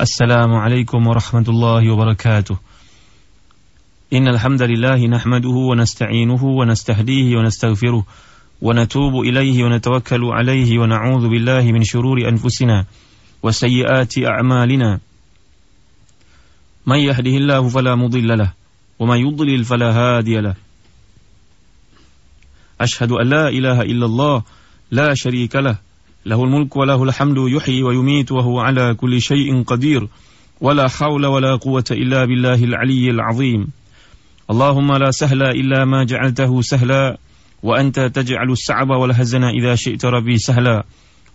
السلام عليكم ورحمة الله وبركاته. إن الحمد لله نحمده ونستعينه ونستهديه ونستغفره ونتوب إليه ونتوكل عليه ونعوذ بالله من شرور أنفسنا وسيئات أعمالنا. من يهده الله فلا مضل له ومن يضلل فلا هادي له. Ashhadu an la ilaha illallah la syarika lah. lahul mulku wa lahul hamdu yuhyi wa yumit wa huwa ala kulli syai'in qadir. Wa la hawla wa la quwwata illa billahil aliyyil azim. Allahumma la sahla illa ma ja'altahu sahla wa anta taj'alus sa'ba wal hazana idha syi'ta rabbi sahla.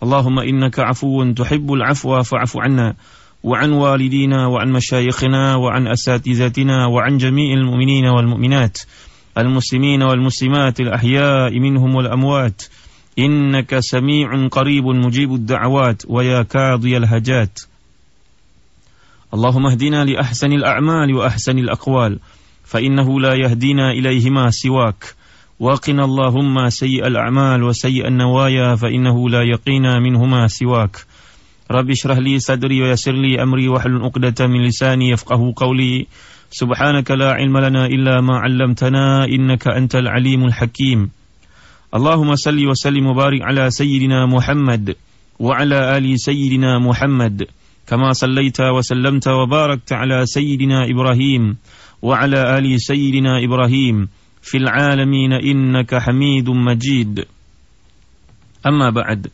Allahumma innaka 'afuwun tuhibbul 'afwa fa'fu 'anna. Wa 'an walidina wa 'an mashayikhina wa 'an asatizatina wa 'an jami'il mu'minina wal mu'minat. المسلمين والمسلمات الأحياء منهم والأموات. إنك سميع قريب مجيب الدعوات ويا كاضي الهجات. اللهم اهدنا لأحسن الأعمال وأحسن الأقوال فإنه لا يهدينا إليهما سواك. وقنا اللهم سيء الأعمال وسيء النوايا فإنه لا يقينا منهما سواك. رب اشرح لي صدري ويسر لي أمري واحلل عقدة من لساني يفقه قولي. سبحانك لا علم لنا إلا ما علمتنا إنك أنت العليم الحكيم. اللهم صل وسلم وبارك على سيدنا محمد وعلى آل سيدنا محمد كما صليت وسلمت وباركت على سيدنا إبراهيم وعلى آل سيدنا إبراهيم في العالمين إنك حميد مجيد. أما بعد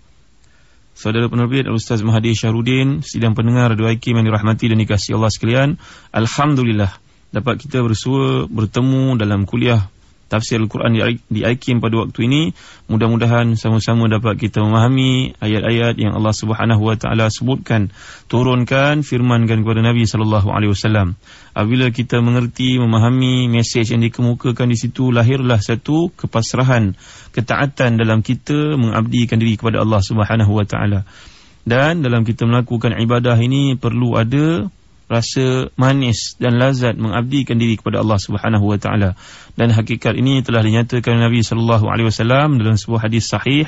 Saudara penerbit Ustaz Mahathir Syahrudin Sidang pendengar Dua Hakim yang dirahmati dan dikasih Allah sekalian Alhamdulillah Dapat kita bersua Bertemu dalam kuliah tafsir Al-Quran di IKIM pada waktu ini. Mudah-mudahan sama-sama dapat kita memahami ayat-ayat yang Allah Subhanahu wa taala sebutkan turunkan firmankan kepada Nabi sallallahu alaihi wasallam. Apabila kita mengerti memahami mesej yang dikemukakan di situ lahirlah satu kepasrahan ketaatan dalam kita mengabdikan diri kepada Allah Subhanahu wa taala. Dan dalam kita melakukan ibadah ini perlu ada rasa manis dan lazat mengabdikan diri kepada Allah Subhanahu wa taala. Dan hakikat ini telah dinyatakan Nabi sallallahu alaihi wasallam dalam sebuah hadis sahih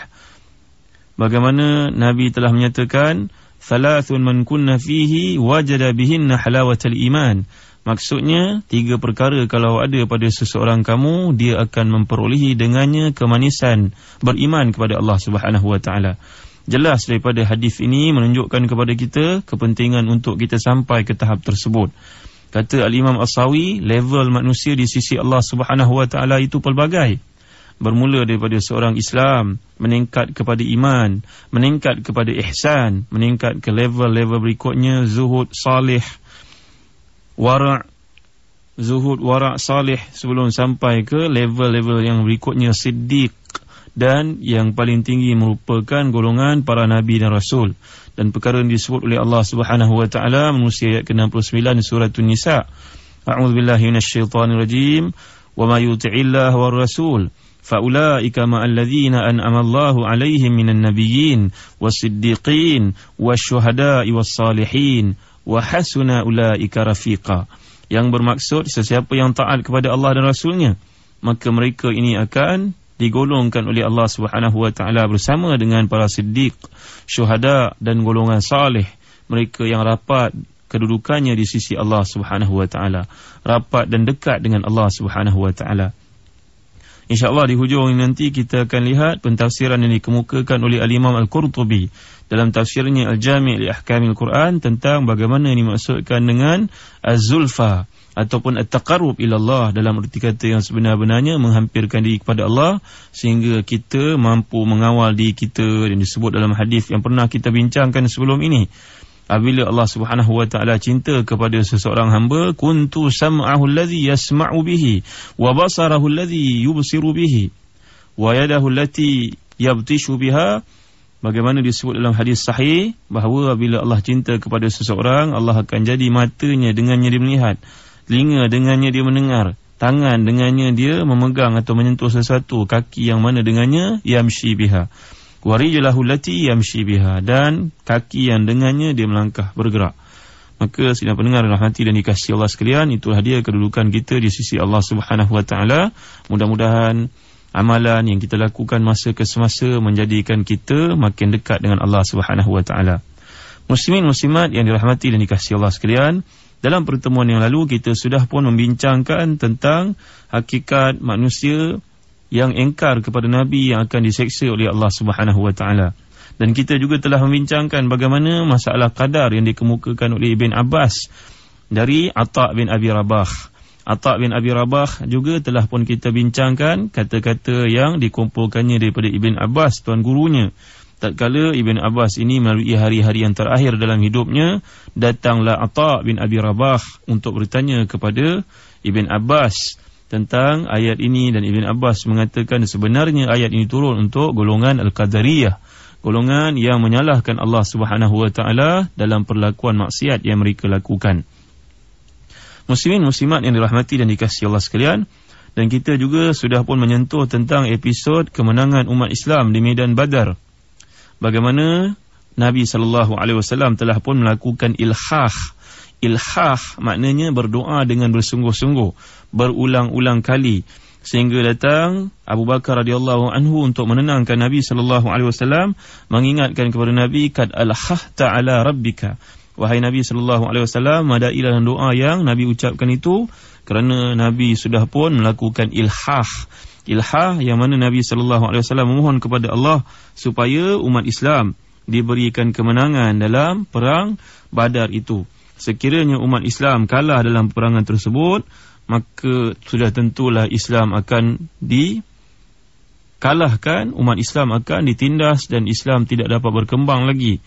bagaimana Nabi telah menyatakan thalathun man kunna fihi wajada bihinna halawatal iman. Maksudnya tiga perkara kalau ada pada seseorang kamu dia akan memperolehi dengannya kemanisan beriman kepada Allah Subhanahu wa taala jelas daripada hadis ini menunjukkan kepada kita kepentingan untuk kita sampai ke tahap tersebut. Kata Al-Imam As-Sawi, level manusia di sisi Allah Subhanahu Wa Taala itu pelbagai. Bermula daripada seorang Islam meningkat kepada iman, meningkat kepada ihsan, meningkat ke level-level berikutnya zuhud, salih, wara' zuhud, wara' salih sebelum sampai ke level-level yang berikutnya siddiq, dan yang paling tinggi merupakan golongan para nabi dan rasul. Dan perkara yang disebut oleh Allah Subhanahu wa taala manusia ayat ke-69 surah An-Nisa. A'udzu billahi minasyaitonir rajim. Wa may yuti'illahu war rasul. Faulaika ma'al ladzina an'ama Allahu 'alaihim minan nabiyyin was-siddiqin wasyuhada'i was-salihin wa hasuna ulaika rafiqa. Yang bermaksud sesiapa yang taat kepada Allah dan rasulnya maka mereka ini akan digolongkan oleh Allah Subhanahu wa taala bersama dengan para siddiq, syuhada dan golongan saleh, mereka yang rapat kedudukannya di sisi Allah Subhanahu wa taala, rapat dan dekat dengan Allah Subhanahu wa taala. InsyaAllah di hujung ini nanti kita akan lihat pentafsiran yang dikemukakan oleh Al-Imam Al-Qurtubi dalam tafsirnya Al-Jami' li Ahkamil Quran tentang bagaimana ini maksudkan dengan Az-Zulfa ataupun at-taqarrub ila Allah dalam erti kata yang sebenar-benarnya menghampirkan diri kepada Allah sehingga kita mampu mengawal diri kita yang disebut dalam hadis yang pernah kita bincangkan sebelum ini. Apabila Allah Subhanahu wa taala cinta kepada seseorang hamba kuntu sam'ahu allazi yasma'u bihi wa basarahu allazi yubsiru bihi wa yadahu allati yabtishu biha. Bagaimana disebut dalam hadis sahih bahawa bila Allah cinta kepada seseorang Allah akan jadi matanya dengannya dia melihat telinga dengannya dia mendengar, tangan dengannya dia memegang atau menyentuh sesuatu, kaki yang mana dengannya yamshi biha. Warijlahu lati yamshi biha dan kaki yang dengannya dia melangkah bergerak. Maka sidang pendengar rahmati dan dikasihi Allah sekalian, itulah dia kedudukan kita di sisi Allah Subhanahu wa taala. Mudah-mudahan amalan yang kita lakukan masa ke semasa menjadikan kita makin dekat dengan Allah Subhanahu wa taala. Muslimin muslimat yang dirahmati dan dikasihi Allah sekalian, dalam pertemuan yang lalu kita sudah pun membincangkan tentang hakikat manusia yang engkar kepada nabi yang akan diseksa oleh Allah Subhanahu wa taala. Dan kita juga telah membincangkan bagaimana masalah kadar yang dikemukakan oleh Ibn Abbas dari Atta' bin Abi Rabah. Atta' bin Abi Rabah juga telah pun kita bincangkan kata-kata yang dikumpulkannya daripada Ibn Abbas, tuan gurunya. Tatkala Ibn Abbas ini melalui hari-hari yang terakhir dalam hidupnya, datanglah Atta' bin Abi Rabah untuk bertanya kepada Ibn Abbas tentang ayat ini dan Ibn Abbas mengatakan sebenarnya ayat ini turun untuk golongan Al-Qadariyah. Golongan yang menyalahkan Allah Taala dalam perlakuan maksiat yang mereka lakukan muslimin muslimat yang dirahmati dan dikasihi Allah sekalian dan kita juga sudah pun menyentuh tentang episod kemenangan umat Islam di medan Badar bagaimana Nabi sallallahu alaihi wasallam telah pun melakukan ilhah. Ilhah maknanya berdoa dengan bersungguh-sungguh berulang-ulang kali. Sehingga datang Abu Bakar radhiyallahu anhu untuk menenangkan Nabi sallallahu alaihi wasallam mengingatkan kepada Nabi kad alhah ta'ala rabbika. Wahai Nabi sallallahu alaihi wasallam, madailah doa yang Nabi ucapkan itu kerana Nabi sudah pun melakukan ilhah. Ilhah yang mana Nabi sallallahu alaihi wasallam memohon kepada Allah supaya umat Islam diberikan kemenangan dalam perang Badar itu. Sekiranya umat Islam kalah dalam perangan tersebut, maka sudah tentulah Islam akan di kalahkan, umat Islam akan ditindas dan Islam tidak dapat berkembang lagi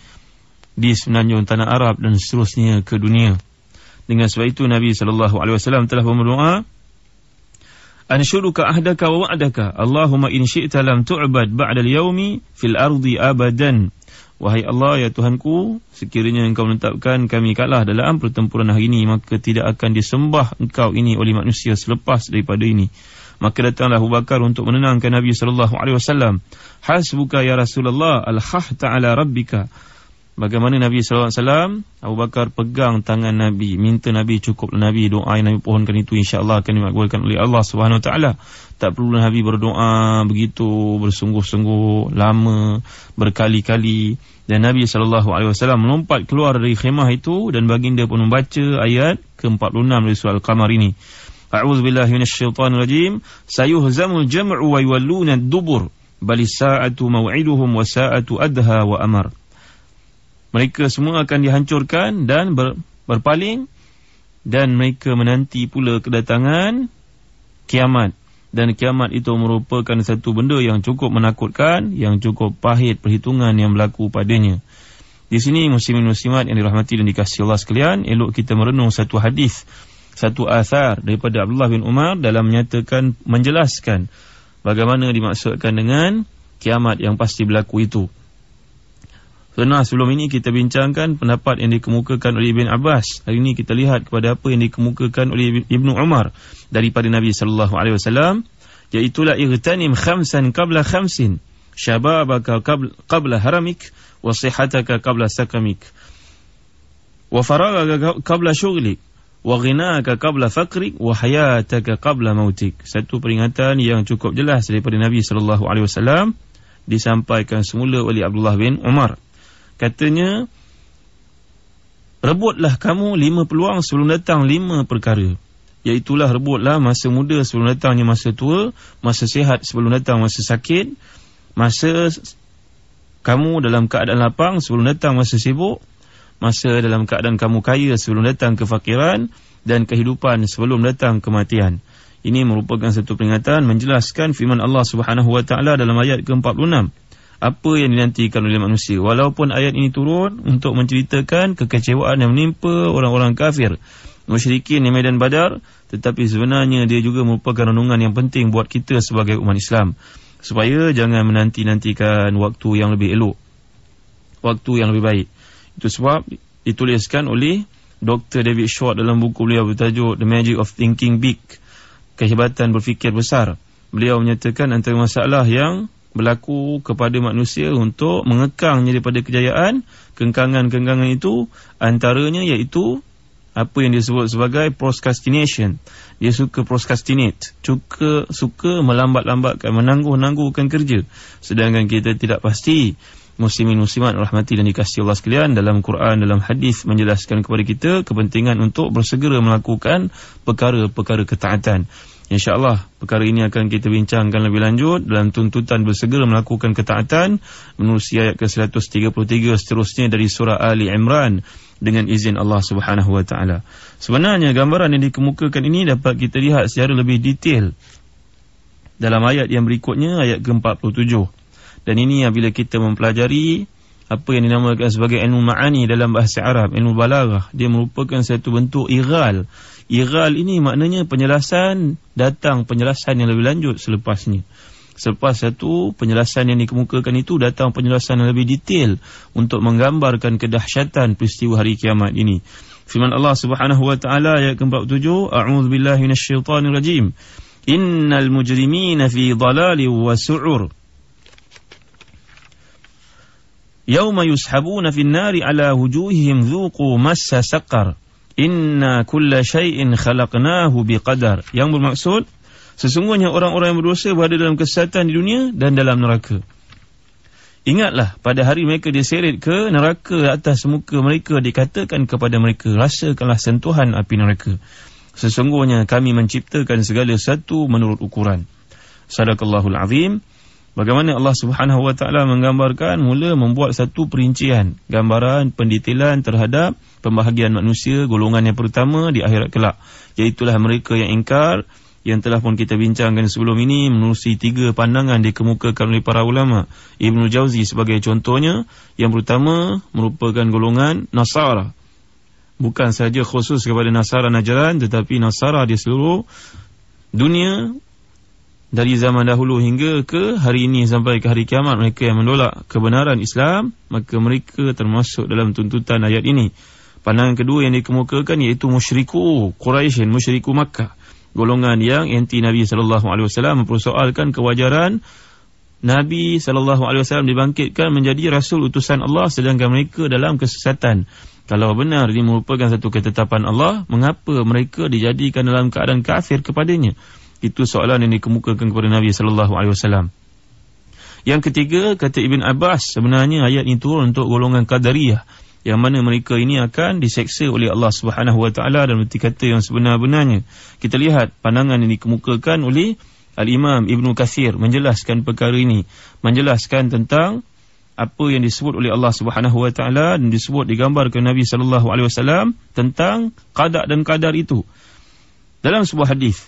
di semenanjung tanah Arab dan seterusnya ke dunia. Dengan sebab itu Nabi sallallahu alaihi wasallam telah berdoa Anshuruka ahdaka wa wa'daka Allahumma in syi'ta lam tu'bad ba'da al-yawmi fil ardi abadan Wahai Allah ya Tuhanku sekiranya engkau menetapkan kami kalah dalam pertempuran hari ini maka tidak akan disembah engkau ini oleh manusia selepas daripada ini. Maka datanglah Abu Bakar untuk menenangkan Nabi sallallahu alaihi wasallam. Hasbuka ya Rasulullah al-khah ta'ala rabbika Bagaimana Nabi SAW Abu Bakar pegang tangan Nabi Minta Nabi cukup Nabi doa yang Nabi pohonkan itu InsyaAllah akan dimakbulkan oleh Allah SWT Tak perlu Nabi berdoa Begitu bersungguh-sungguh Lama Berkali-kali. Dan Nabi SAW melompat keluar dari khemah itu Dan baginda pun membaca ayat ke-46 dari surah Al-Qamar ini. A'udzubillahiminasyaitanirajim Sayuhzamul jam'u wa yuwalluna dubur Bali sa'atu maw'iduhum wa sa'atu adha wa amar mereka semua akan dihancurkan dan ber, berpaling dan mereka menanti pula kedatangan kiamat. Dan kiamat itu merupakan satu benda yang cukup menakutkan yang cukup pahit perhitungan yang berlaku padanya. Di sini muslimin muslimat yang dirahmati dan dikasihi Allah sekalian elok kita merenung satu hadis satu asar daripada Abdullah bin Umar dalam menyatakan menjelaskan bagaimana dimaksudkan dengan kiamat yang pasti berlaku itu Pernah sebelum ini kita bincangkan pendapat yang dikemukakan oleh Ibn Abbas. Hari ini kita lihat kepada apa yang dikemukakan oleh Ibn Umar daripada Nabi sallallahu alaihi wasallam, iaitu la igtanim khamsan qabla khamsin, syababaka qabla haramik wa sihhataka qabla sakamik. Wa faragaka qabla syughlik wa ghinaka qabla faqrik wa hayataka qabla mautik. Satu peringatan yang cukup jelas daripada Nabi sallallahu alaihi wasallam disampaikan semula oleh Abdullah bin Umar Katanya Rebutlah kamu lima peluang sebelum datang lima perkara. Iaitulah rebutlah masa muda sebelum datangnya masa tua Masa sihat sebelum datang masa sakit Masa kamu dalam keadaan lapang sebelum datang masa sibuk Masa dalam keadaan kamu kaya sebelum datang kefakiran Dan kehidupan sebelum datang kematian. Ini merupakan satu peringatan menjelaskan firman Allah Subhanahu Wa Taala dalam ayat ke-46 apa yang dinantikan oleh manusia. Walaupun ayat ini turun untuk menceritakan kekecewaan yang menimpa orang-orang kafir musyrikin di medan badar tetapi sebenarnya dia juga merupakan renungan yang penting buat kita sebagai umat Islam. Supaya jangan menanti-nantikan waktu yang lebih elok waktu yang lebih baik. Itu sebab dituliskan oleh Dr. David Short dalam buku beliau bertajuk The Magic of Thinking Big kehebatan berfikir besar. Beliau menyatakan antara masalah yang berlaku kepada manusia untuk mengekangnya daripada kejayaan kengkangan-kengkangan itu antaranya iaitu apa yang disebut sebagai procrastination. Dia suka procrastinate, suka suka melambat-lambatkan, menangguh-nangguhkan kerja. Sedangkan kita tidak pasti muslimin muslimat rahmati dan dikasihi Allah sekalian dalam Quran dalam hadis menjelaskan kepada kita kepentingan untuk bersegera melakukan perkara-perkara ketaatan. InsyaAllah perkara ini akan kita bincangkan lebih lanjut dalam tuntutan bersegera melakukan ketaatan menerusi ayat ke-133 seterusnya dari surah Ali Imran dengan izin Allah Subhanahu Wa Taala. Sebenarnya gambaran yang dikemukakan ini dapat kita lihat secara lebih detail dalam ayat yang berikutnya ayat ke-47. Dan ini apabila kita mempelajari apa yang dinamakan sebagai ilmu ma'ani dalam bahasa Arab, ilmu balaghah, dia merupakan satu bentuk ighal Ighal ini maknanya penjelasan datang penjelasan yang lebih lanjut selepasnya. Selepas satu penjelasan yang dikemukakan itu datang penjelasan yang lebih detail untuk menggambarkan kedahsyatan peristiwa hari kiamat ini. Firman Allah Subhanahu wa taala ayat ke-47, A'udzu billahi minasyaitonir rajim. Innal mujrimina fi dhalalin wa su'ur. Yawma yushabuna fin nari ala wujuhihim dhuqu massa saqar. Inna kulla syai'in khalaqnahu biqadar. Yang bermaksud, sesungguhnya orang-orang yang berdosa berada dalam kesesatan di dunia dan dalam neraka. Ingatlah, pada hari mereka diseret ke neraka atas muka mereka dikatakan kepada mereka, rasakanlah sentuhan api neraka. Sesungguhnya kami menciptakan segala satu menurut ukuran. Sadaqallahul azim. Bagaimana Allah Subhanahu Wa Taala menggambarkan mula membuat satu perincian, gambaran, pendetailan terhadap pembahagian manusia golongan yang pertama di akhirat kelak. Iaitulah mereka yang ingkar yang telah pun kita bincangkan sebelum ini menerusi tiga pandangan dikemukakan oleh para ulama. Ibn Jauzi sebagai contohnya yang pertama merupakan golongan Nasara. Bukan saja khusus kepada Nasara Najran tetapi Nasara di seluruh dunia dari zaman dahulu hingga ke hari ini sampai ke hari kiamat mereka yang menolak kebenaran Islam maka mereka termasuk dalam tuntutan ayat ini Pandangan kedua yang dikemukakan iaitu musyriku Quraisy, musyriku Makkah. Golongan yang anti Nabi sallallahu alaihi wasallam mempersoalkan kewajaran Nabi sallallahu alaihi wasallam dibangkitkan menjadi rasul utusan Allah sedangkan mereka dalam kesesatan. Kalau benar ini merupakan satu ketetapan Allah, mengapa mereka dijadikan dalam keadaan kafir kepadanya? Itu soalan yang dikemukakan kepada Nabi sallallahu alaihi wasallam. Yang ketiga, kata Ibn Abbas, sebenarnya ayat ini turun untuk golongan Qadariyah yang mana mereka ini akan diseksa oleh Allah Subhanahu Wa Taala dan berarti kata yang sebenar-benarnya. Kita lihat pandangan ini dikemukakan oleh Al-Imam Ibn Kathir menjelaskan perkara ini. Menjelaskan tentang apa yang disebut oleh Allah Subhanahu Wa Taala dan disebut digambarkan Nabi Sallallahu Alaihi Wasallam tentang qada dan qadar itu. Dalam sebuah hadis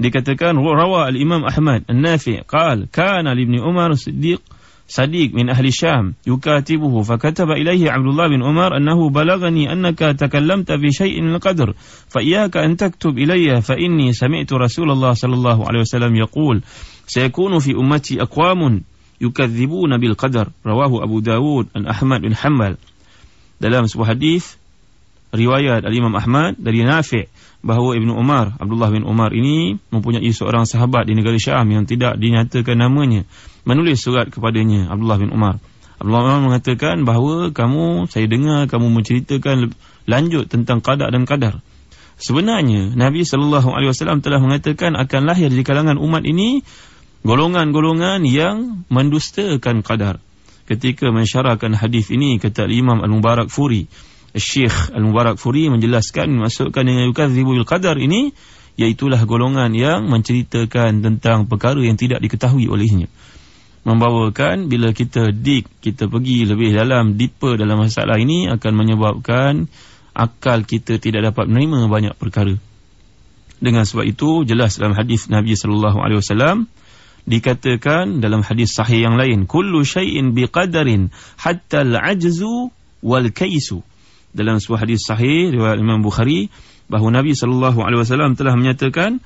dikatakan rawa Al-Imam Ahmad An-Nafi' qala kana li Ibn Umar Siddiq صديق من أهل الشام يكاتبه فكتب إليه عبد الله بن عمر أنه بلغني أنك تكلمت في شيء من القدر فإياك أن تكتب إلي فإني سمعت رسول الله صلى الله عليه وسلم يقول سيكون في أمتي أقوام يكذبون بالقدر رواه أبو داود عن أحمد بن حنبل dalam sebuah hadis riwayat Al-Imam Ahmad dari Nafi' bahawa Ibnu Umar, Abdullah bin Umar ini mempunyai seorang sahabat di negara Syam yang tidak dinyatakan namanya menulis surat kepadanya Abdullah bin Umar. Abdullah bin Umar mengatakan bahawa kamu saya dengar kamu menceritakan lanjut tentang qada dan qadar. Sebenarnya Nabi sallallahu alaihi wasallam telah mengatakan akan lahir di kalangan umat ini golongan-golongan yang mendustakan qadar. Ketika mensyarahkan hadis ini kata Imam Al-Mubarak Furi Syekh Al-Mubarak Furi menjelaskan masukkan dengan yukadzibu bil qadar ini iaitulah golongan yang menceritakan tentang perkara yang tidak diketahui olehnya. Membawakan bila kita dig kita pergi lebih dalam deeper dalam masalah ini akan menyebabkan akal kita tidak dapat menerima banyak perkara. Dengan sebab itu jelas dalam hadis Nabi sallallahu alaihi wasallam dikatakan dalam hadis sahih yang lain kullu syai'in biqadarin hatta al-ajzu wal kaisu dalam sebuah hadis sahih riwayat Imam Bukhari bahawa Nabi sallallahu alaihi wasallam telah menyatakan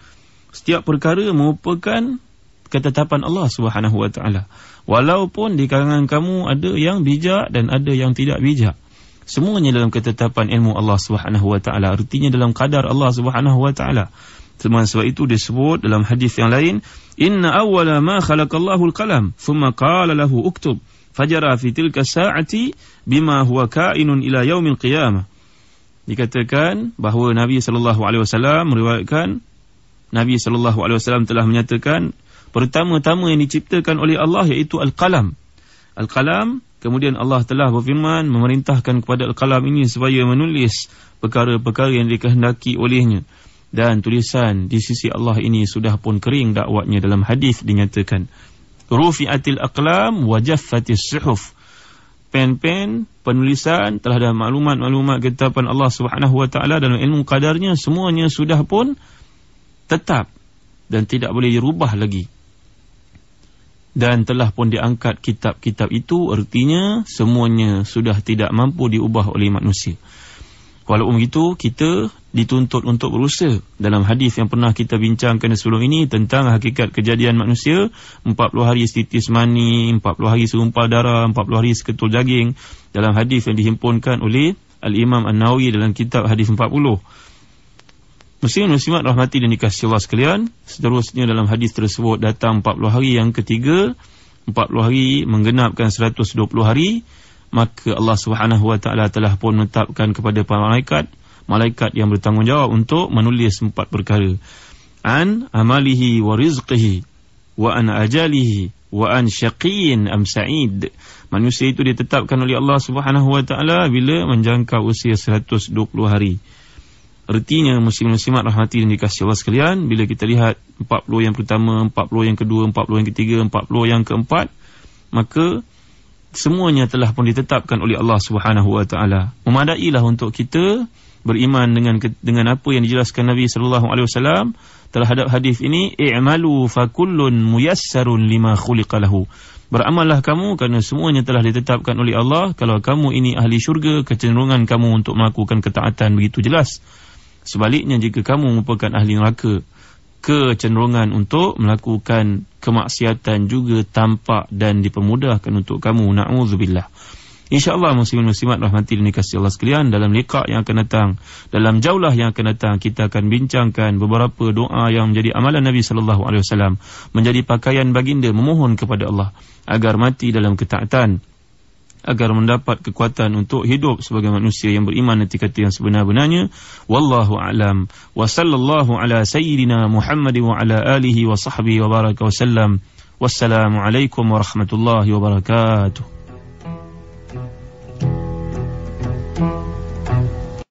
setiap perkara merupakan ketetapan Allah Subhanahu wa taala. Walaupun di kalangan kamu ada yang bijak dan ada yang tidak bijak. Semuanya dalam ketetapan ilmu Allah Subhanahu wa taala. Artinya dalam kadar Allah Subhanahu wa taala. Sebab itu disebut dalam hadis yang lain, "Inna awwala ma khalaqallahu al-qalam, thumma qala lahu uktub." Fajara fi tilka sa'ati bima huwa ka'inun ila yaumil qiyamah. dikatakan bahawa Nabi sallallahu alaihi wasallam meriwayatkan Nabi sallallahu alaihi wasallam telah menyatakan pertama-tama yang diciptakan oleh Allah iaitu al-qalam. Al-qalam kemudian Allah telah berfirman memerintahkan kepada al-qalam ini supaya menulis perkara-perkara yang dikehendaki olehnya dan tulisan di sisi Allah ini sudah pun kering dakwatnya dalam hadis dinyatakan rufi'atil aqlam wa jaffatis suhuf. Pen-pen penulisan telah ada maklumat-maklumat ketetapan Allah Subhanahu wa taala dalam ilmu qadarnya semuanya sudah pun tetap dan tidak boleh dirubah lagi. Dan telah pun diangkat kitab-kitab itu artinya semuanya sudah tidak mampu diubah oleh manusia. Walaupun begitu, kita dituntut untuk berusaha. Dalam hadis yang pernah kita bincangkan sebelum ini tentang hakikat kejadian manusia, 40 hari setitis mani, 40 hari serumpal darah, 40 hari seketul daging. Dalam hadis yang dihimpunkan oleh Al-Imam An-Nawi dalam kitab hadis 40. Muslim Muslimat rahmati dan dikasih Allah sekalian. Seterusnya dalam hadis tersebut datang 40 hari yang ketiga. 40 hari menggenapkan 120 hari maka Allah Subhanahu wa taala telah pun menetapkan kepada para malaikat malaikat yang bertanggungjawab untuk menulis empat perkara. An amalihi wa rizqihi wa an ajalihi wa an syaqin am sa'id. Manusia itu ditetapkan oleh Allah Subhanahu wa taala bila menjangkau usia 120 hari. Artinya muslim-muslimat rahmati dan dikasih Allah sekalian Bila kita lihat 40 yang pertama, 40 yang kedua, 40 yang ketiga, 40 yang keempat Maka semuanya telah pun ditetapkan oleh Allah taala. Memadailah untuk kita beriman dengan dengan apa yang dijelaskan Nabi sallallahu alaihi wasallam terhadap hadis ini i'malu fa kullun muyassarun lima khuliqa lahu. Beramallah kamu kerana semuanya telah ditetapkan oleh Allah kalau kamu ini ahli syurga kecenderungan kamu untuk melakukan ketaatan begitu jelas. Sebaliknya jika kamu merupakan ahli neraka kecenderungan untuk melakukan kemaksiatan juga tampak dan dipermudahkan untuk kamu na'udzubillah InsyaAllah muslimin muslimat rahmati dan kasih Allah sekalian dalam liqa yang akan datang dalam jaulah yang akan datang kita akan bincangkan beberapa doa yang menjadi amalan Nabi wasallam menjadi pakaian baginda memohon kepada Allah agar mati dalam ketaatan agar mendapat kekuatan untuk hidup sebagai manusia yang beriman nanti kata yang sebenar-benarnya. Wallahu alam. Wa sallallahu ala sayyidina muhammad wa ala alihi wa sahbihi wa baraka wa sallam. Wassalamu alaikum warahmatullahi wabarakatuh